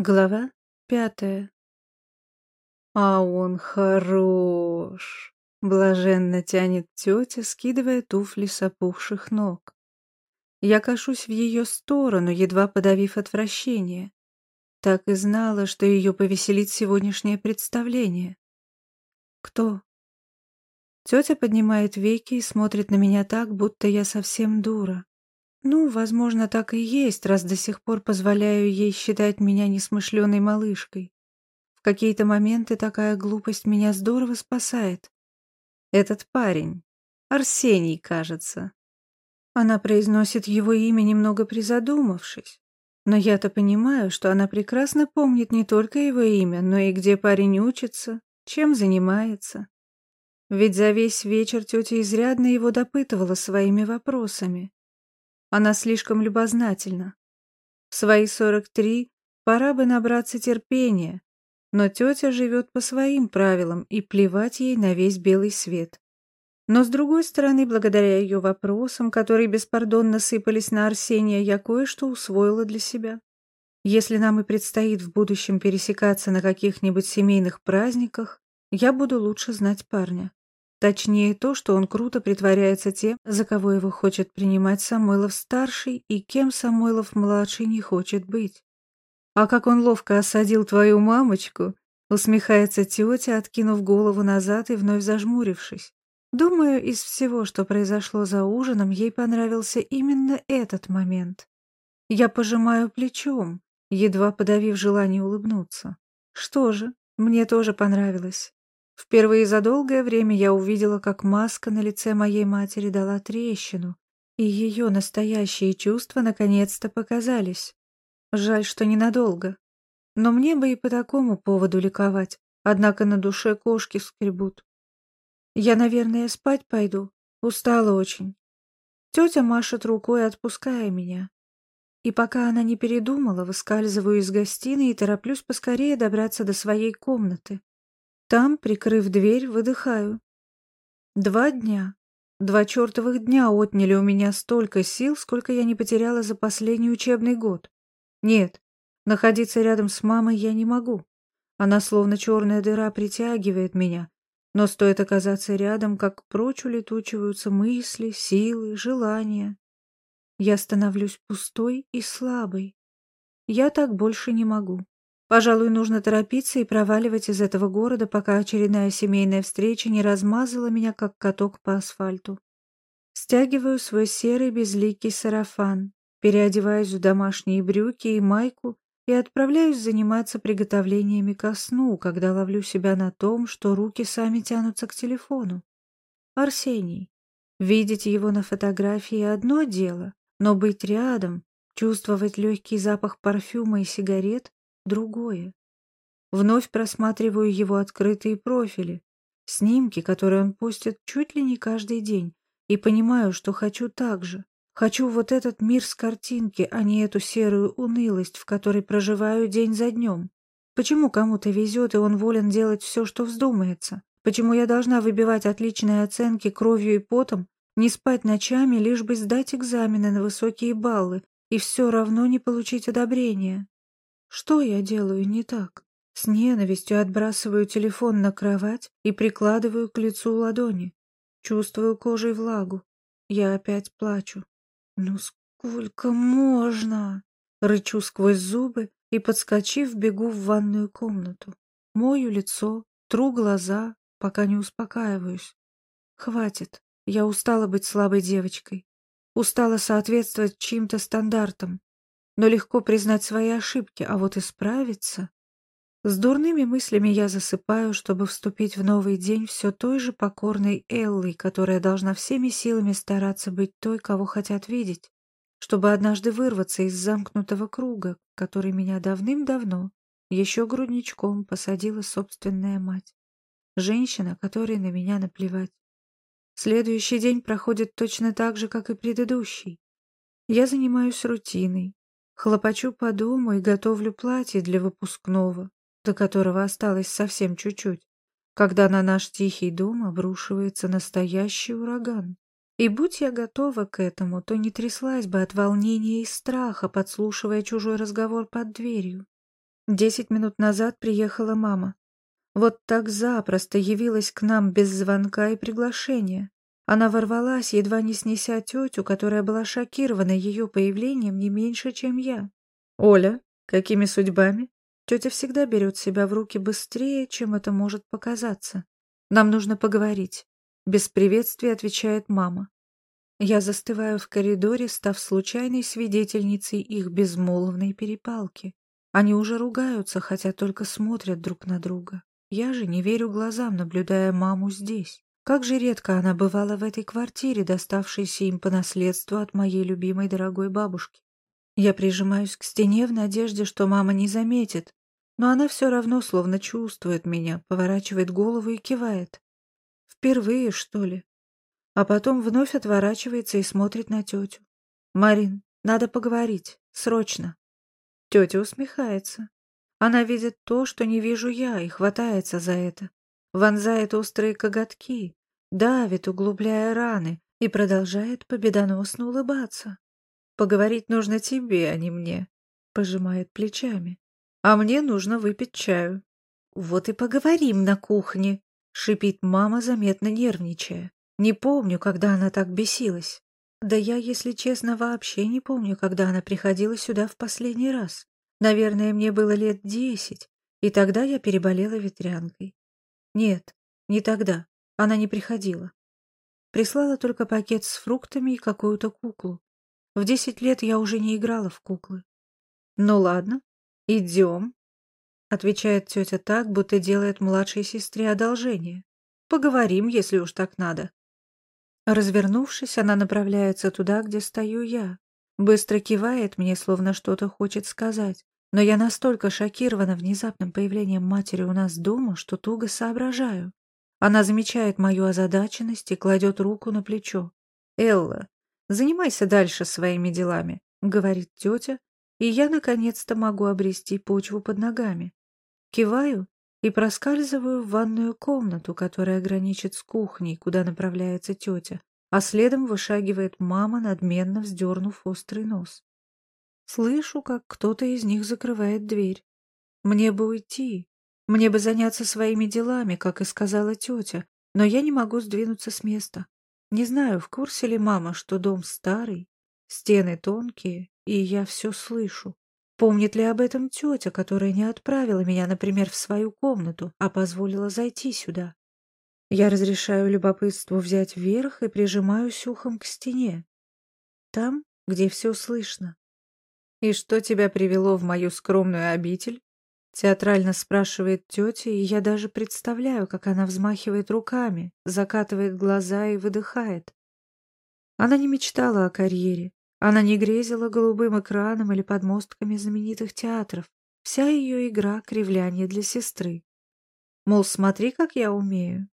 Глава пятая. А он хорош. Блаженно тянет тетя, скидывая туфли с опухших ног. Я кашусь в ее сторону, едва подавив отвращение. Так и знала, что ее повеселит сегодняшнее представление. Кто? Тетя поднимает веки и смотрит на меня так, будто я совсем дура. Ну, возможно, так и есть, раз до сих пор позволяю ей считать меня несмышленой малышкой. В какие-то моменты такая глупость меня здорово спасает. Этот парень. Арсений, кажется. Она произносит его имя, немного призадумавшись. Но я-то понимаю, что она прекрасно помнит не только его имя, но и где парень учится, чем занимается. Ведь за весь вечер тетя изрядно его допытывала своими вопросами. Она слишком любознательна. В свои сорок три пора бы набраться терпения, но тетя живет по своим правилам и плевать ей на весь белый свет. Но, с другой стороны, благодаря ее вопросам, которые беспардонно сыпались на Арсения, я кое-что усвоила для себя. Если нам и предстоит в будущем пересекаться на каких-нибудь семейных праздниках, я буду лучше знать парня. Точнее то, что он круто притворяется тем, за кого его хочет принимать Самойлов-старший и кем Самойлов-младший не хочет быть. А как он ловко осадил твою мамочку, усмехается тетя, откинув голову назад и вновь зажмурившись. Думаю, из всего, что произошло за ужином, ей понравился именно этот момент. Я пожимаю плечом, едва подавив желание улыбнуться. Что же, мне тоже понравилось. Впервые за долгое время я увидела, как маска на лице моей матери дала трещину, и ее настоящие чувства наконец-то показались. Жаль, что ненадолго. Но мне бы и по такому поводу ликовать, однако на душе кошки скребут. Я, наверное, спать пойду, устала очень. Тетя машет рукой, отпуская меня. И пока она не передумала, выскальзываю из гостиной и тороплюсь поскорее добраться до своей комнаты. Там, прикрыв дверь, выдыхаю. Два дня. Два чертовых дня отняли у меня столько сил, сколько я не потеряла за последний учебный год. Нет, находиться рядом с мамой я не могу. Она словно черная дыра притягивает меня, но стоит оказаться рядом, как прочь улетучиваются мысли, силы, желания. Я становлюсь пустой и слабой. Я так больше не могу. Пожалуй, нужно торопиться и проваливать из этого города, пока очередная семейная встреча не размазала меня, как каток по асфальту. Стягиваю свой серый безликий сарафан, переодеваюсь в домашние брюки и майку и отправляюсь заниматься приготовлениями ко сну, когда ловлю себя на том, что руки сами тянутся к телефону. Арсений. Видеть его на фотографии одно дело, но быть рядом, чувствовать легкий запах парфюма и сигарет другое. Вновь просматриваю его открытые профили, снимки, которые он постит чуть ли не каждый день, и понимаю, что хочу так же. Хочу вот этот мир с картинки, а не эту серую унылость, в которой проживаю день за днем. Почему кому-то везет, и он волен делать все, что вздумается? Почему я должна выбивать отличные оценки кровью и потом, не спать ночами, лишь бы сдать экзамены на высокие баллы и все равно не получить одобрения? Что я делаю не так? С ненавистью отбрасываю телефон на кровать и прикладываю к лицу ладони. Чувствую кожей влагу. Я опять плачу. Ну сколько можно? Рычу сквозь зубы и, подскочив, бегу в ванную комнату. Мою лицо, тру глаза, пока не успокаиваюсь. Хватит. Я устала быть слабой девочкой. Устала соответствовать чьим-то стандартам но легко признать свои ошибки, а вот исправиться... С дурными мыслями я засыпаю, чтобы вступить в новый день все той же покорной Эллой, которая должна всеми силами стараться быть той, кого хотят видеть, чтобы однажды вырваться из замкнутого круга, который меня давным-давно, еще грудничком, посадила собственная мать. Женщина, которой на меня наплевать. Следующий день проходит точно так же, как и предыдущий. Я занимаюсь рутиной, Хлопочу по дому и готовлю платье для выпускного, до которого осталось совсем чуть-чуть, когда на наш тихий дом обрушивается настоящий ураган. И будь я готова к этому, то не тряслась бы от волнения и страха, подслушивая чужой разговор под дверью. Десять минут назад приехала мама. Вот так запросто явилась к нам без звонка и приглашения. Она ворвалась, едва не снеся тетю, которая была шокирована ее появлением не меньше, чем я. «Оля, какими судьбами?» Тетя всегда берет себя в руки быстрее, чем это может показаться. «Нам нужно поговорить», — без приветствия отвечает мама. Я застываю в коридоре, став случайной свидетельницей их безмолвной перепалки. Они уже ругаются, хотя только смотрят друг на друга. Я же не верю глазам, наблюдая маму здесь. Как же редко она бывала в этой квартире, доставшейся им по наследству от моей любимой дорогой бабушки. Я прижимаюсь к стене в надежде, что мама не заметит, но она все равно словно чувствует меня, поворачивает голову и кивает. Впервые, что ли? А потом вновь отворачивается и смотрит на тетю. «Марин, надо поговорить. Срочно». Тетя усмехается. Она видит то, что не вижу я, и хватается за это. Вонзает острые коготки, давит, углубляя раны, и продолжает победоносно улыбаться. «Поговорить нужно тебе, а не мне», — пожимает плечами. «А мне нужно выпить чаю». «Вот и поговорим на кухне», — шипит мама, заметно нервничая. «Не помню, когда она так бесилась. Да я, если честно, вообще не помню, когда она приходила сюда в последний раз. Наверное, мне было лет десять, и тогда я переболела ветрянкой. Нет, не тогда. Она не приходила. Прислала только пакет с фруктами и какую-то куклу. В десять лет я уже не играла в куклы. «Ну ладно, идем», — отвечает тетя так, будто делает младшей сестре одолжение. «Поговорим, если уж так надо». Развернувшись, она направляется туда, где стою я. Быстро кивает мне, словно что-то хочет сказать. Но я настолько шокирована внезапным появлением матери у нас дома, что туго соображаю. Она замечает мою озадаченность и кладет руку на плечо. «Элла, занимайся дальше своими делами», — говорит тетя, и я наконец-то могу обрести почву под ногами. Киваю и проскальзываю в ванную комнату, которая граничит с кухней, куда направляется тетя, а следом вышагивает мама, надменно вздернув острый нос. Слышу, как кто-то из них закрывает дверь. Мне бы уйти, мне бы заняться своими делами, как и сказала тетя, но я не могу сдвинуться с места. Не знаю, в курсе ли мама, что дом старый, стены тонкие, и я все слышу. Помнит ли об этом тетя, которая не отправила меня, например, в свою комнату, а позволила зайти сюда? Я разрешаю любопытству взять вверх и прижимаюсь ухом к стене. Там, где все слышно. «И что тебя привело в мою скромную обитель?» Театрально спрашивает тетя, и я даже представляю, как она взмахивает руками, закатывает глаза и выдыхает. Она не мечтала о карьере. Она не грезила голубым экраном или подмостками знаменитых театров. Вся ее игра — кривляние для сестры. Мол, смотри, как я умею.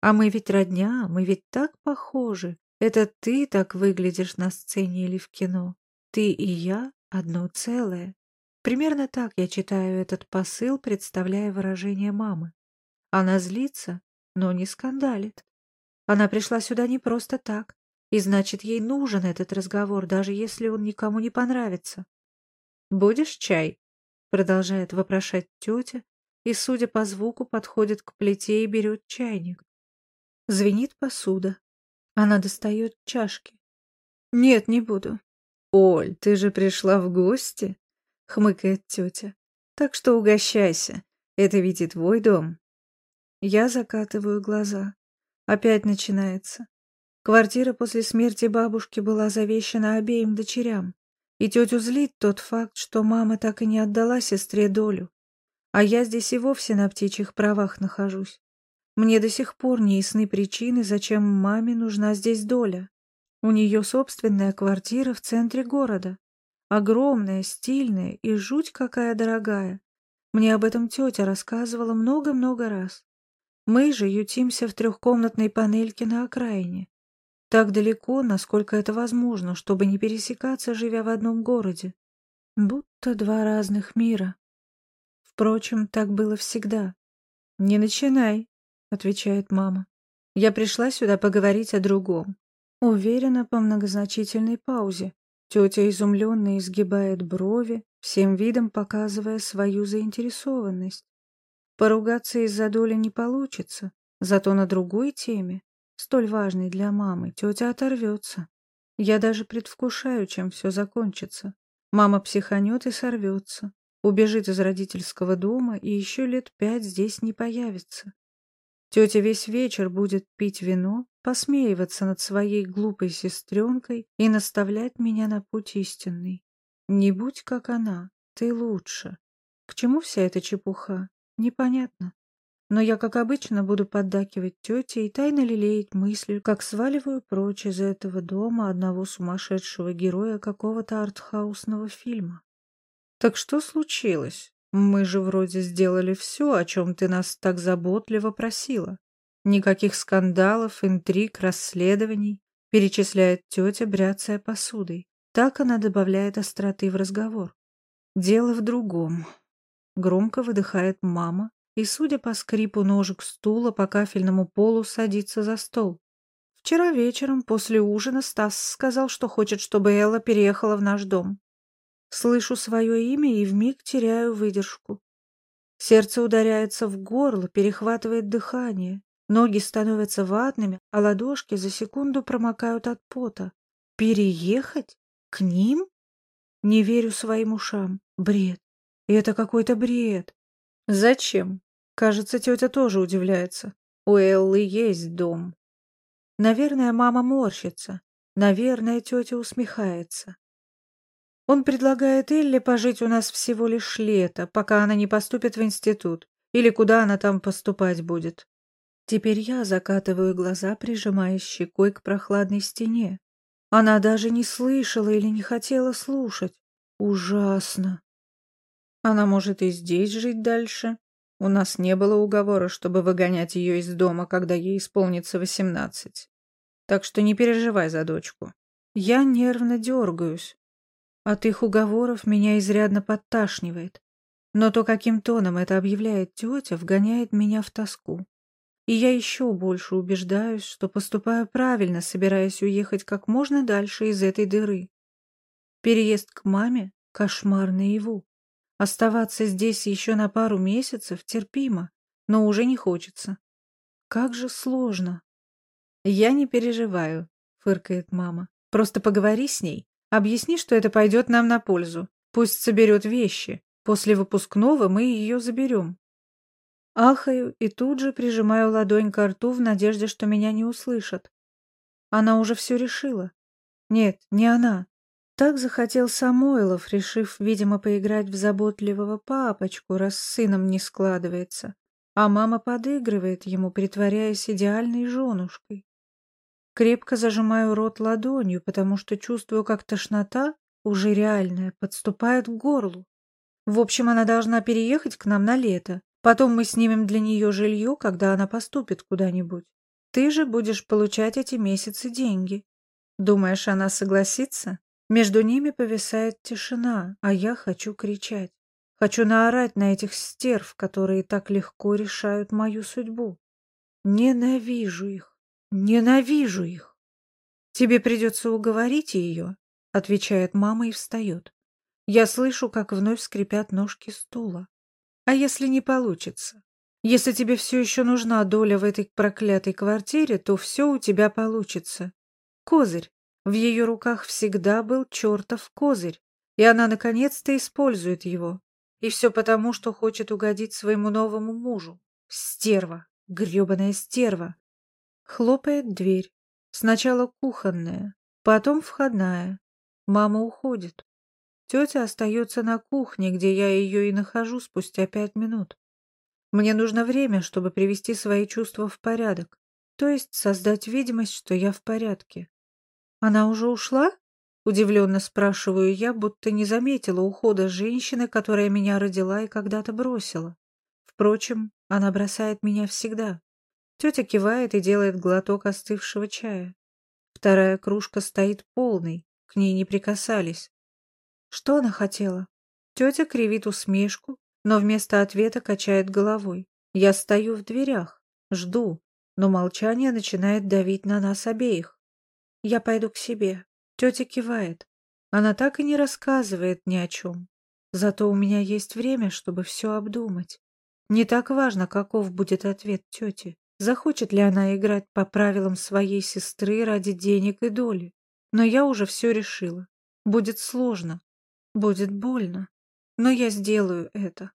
А мы ведь родня, мы ведь так похожи. Это ты так выглядишь на сцене или в кино. Ты и я — одно целое. Примерно так я читаю этот посыл, представляя выражение мамы. Она злится, но не скандалит. Она пришла сюда не просто так, и значит, ей нужен этот разговор, даже если он никому не понравится. «Будешь чай?» — продолжает вопрошать тетя, и, судя по звуку, подходит к плите и берет чайник. Звенит посуда. Она достает чашки. «Нет, не буду». «Оль, ты же пришла в гости?» — хмыкает тетя. «Так что угощайся. Это ведь и твой дом». Я закатываю глаза. Опять начинается. Квартира после смерти бабушки была завещана обеим дочерям. И тетю злит тот факт, что мама так и не отдала сестре долю. А я здесь и вовсе на птичьих правах нахожусь. Мне до сих пор не ясны причины, зачем маме нужна здесь доля. У нее собственная квартира в центре города. Огромная, стильная и жуть какая дорогая. Мне об этом тетя рассказывала много-много раз. Мы же ютимся в трехкомнатной панельке на окраине. Так далеко, насколько это возможно, чтобы не пересекаться, живя в одном городе. Будто два разных мира. Впрочем, так было всегда. «Не начинай», — отвечает мама. «Я пришла сюда поговорить о другом». Уверена по многозначительной паузе. Тетя изумленно изгибает брови, всем видом показывая свою заинтересованность. Поругаться из-за доли не получится, зато на другой теме, столь важной для мамы, тетя оторвется. Я даже предвкушаю, чем все закончится. Мама психанет и сорвется, убежит из родительского дома и еще лет пять здесь не появится. Тетя весь вечер будет пить вино, посмеиваться над своей глупой сестренкой и наставлять меня на путь истинный. Не будь как она, ты лучше. К чему вся эта чепуха? Непонятно. Но я, как обычно, буду поддакивать тете и тайно лелеять мысли, как сваливаю прочь из этого дома одного сумасшедшего героя какого-то артхаусного фильма. Так что случилось? Мы же вроде сделали все, о чем ты нас так заботливо просила. Никаких скандалов, интриг, расследований, перечисляет тетя, бряцая посудой. Так она добавляет остроты в разговор. Дело в другом. Громко выдыхает мама, и, судя по скрипу ножек стула, по кафельному полу садится за стол. Вчера вечером после ужина Стас сказал, что хочет, чтобы Элла переехала в наш дом. Слышу свое имя и вмиг теряю выдержку. Сердце ударяется в горло, перехватывает дыхание. Ноги становятся ватными, а ладошки за секунду промокают от пота. Переехать? К ним? Не верю своим ушам. Бред. И это какой-то бред. Зачем? Кажется, тетя тоже удивляется. У Эллы есть дом. Наверное, мама морщится. Наверное, тетя усмехается. Он предлагает Элле пожить у нас всего лишь лето, пока она не поступит в институт, или куда она там поступать будет. Теперь я закатываю глаза, прижимая щекой к прохладной стене. Она даже не слышала или не хотела слушать. Ужасно. Она может и здесь жить дальше. У нас не было уговора, чтобы выгонять ее из дома, когда ей исполнится восемнадцать. Так что не переживай за дочку. Я нервно дергаюсь. От их уговоров меня изрядно подташнивает. Но то, каким тоном это объявляет тетя, вгоняет меня в тоску. И я еще больше убеждаюсь, что поступаю правильно, собираясь уехать как можно дальше из этой дыры. Переезд к маме — кошмар наяву. Оставаться здесь еще на пару месяцев терпимо, но уже не хочется. Как же сложно. Я не переживаю, фыркает мама. Просто поговори с ней. Объясни, что это пойдет нам на пользу. Пусть соберет вещи. После выпускного мы ее заберем. Ахаю и тут же прижимаю ладонь к рту в надежде, что меня не услышат. Она уже все решила. Нет, не она. Так захотел Самойлов, решив, видимо, поиграть в заботливого папочку, раз с сыном не складывается. А мама подыгрывает ему, притворяясь идеальной женушкой. Крепко зажимаю рот ладонью, потому что чувствую, как тошнота, уже реальная, подступает к горлу. В общем, она должна переехать к нам на лето. Потом мы снимем для нее жилье, когда она поступит куда-нибудь. Ты же будешь получать эти месяцы деньги. Думаешь, она согласится? Между ними повисает тишина, а я хочу кричать. Хочу наорать на этих стерв, которые так легко решают мою судьбу. Ненавижу их. Ненавижу их. Тебе придется уговорить ее, отвечает мама и встает. Я слышу, как вновь скрипят ножки стула. А если не получится? Если тебе все еще нужна доля в этой проклятой квартире, то все у тебя получится. Козырь, в ее руках всегда был чертов козырь, и она наконец-то использует его. И все потому, что хочет угодить своему новому мужу. Стерва, гребаная стерва. Хлопает дверь. Сначала кухонная, потом входная. Мама уходит. Тетя остается на кухне, где я ее и нахожу спустя пять минут. Мне нужно время, чтобы привести свои чувства в порядок, то есть создать видимость, что я в порядке. «Она уже ушла?» — удивленно спрашиваю я, будто не заметила ухода женщины, которая меня родила и когда-то бросила. Впрочем, она бросает меня всегда. Тетя кивает и делает глоток остывшего чая. Вторая кружка стоит полной, к ней не прикасались. Что она хотела? Тетя кривит усмешку, но вместо ответа качает головой. Я стою в дверях, жду, но молчание начинает давить на нас обеих. Я пойду к себе. Тетя кивает. Она так и не рассказывает ни о чем. Зато у меня есть время, чтобы все обдумать. Не так важно, каков будет ответ тети. Захочет ли она играть по правилам своей сестры ради денег и доли. Но я уже все решила. Будет сложно, будет больно, но я сделаю это.